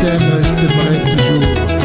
t'aime, je t'aimerai toujours.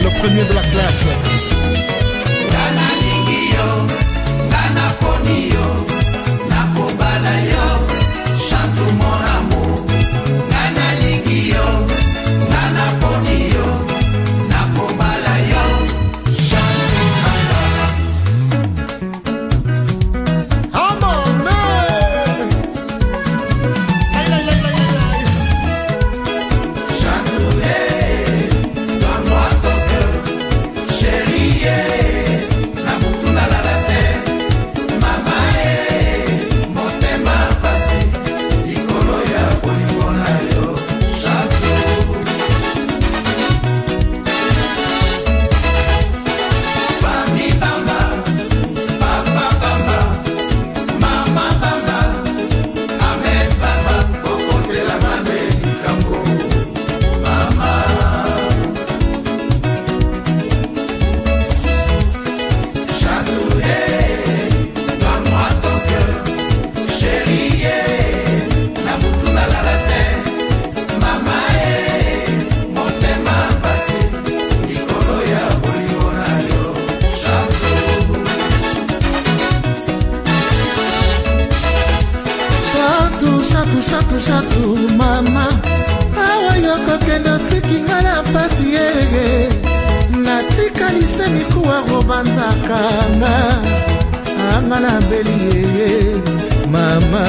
le premier de la classe. kobanzaka nga anga nabeli yeye mama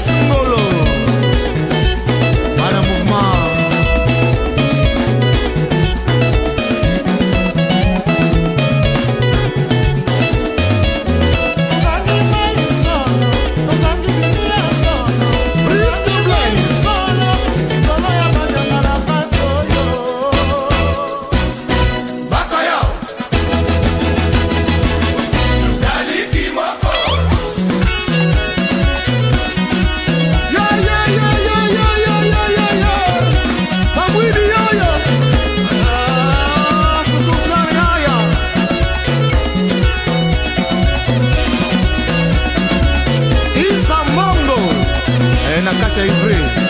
です na kati ya Ivry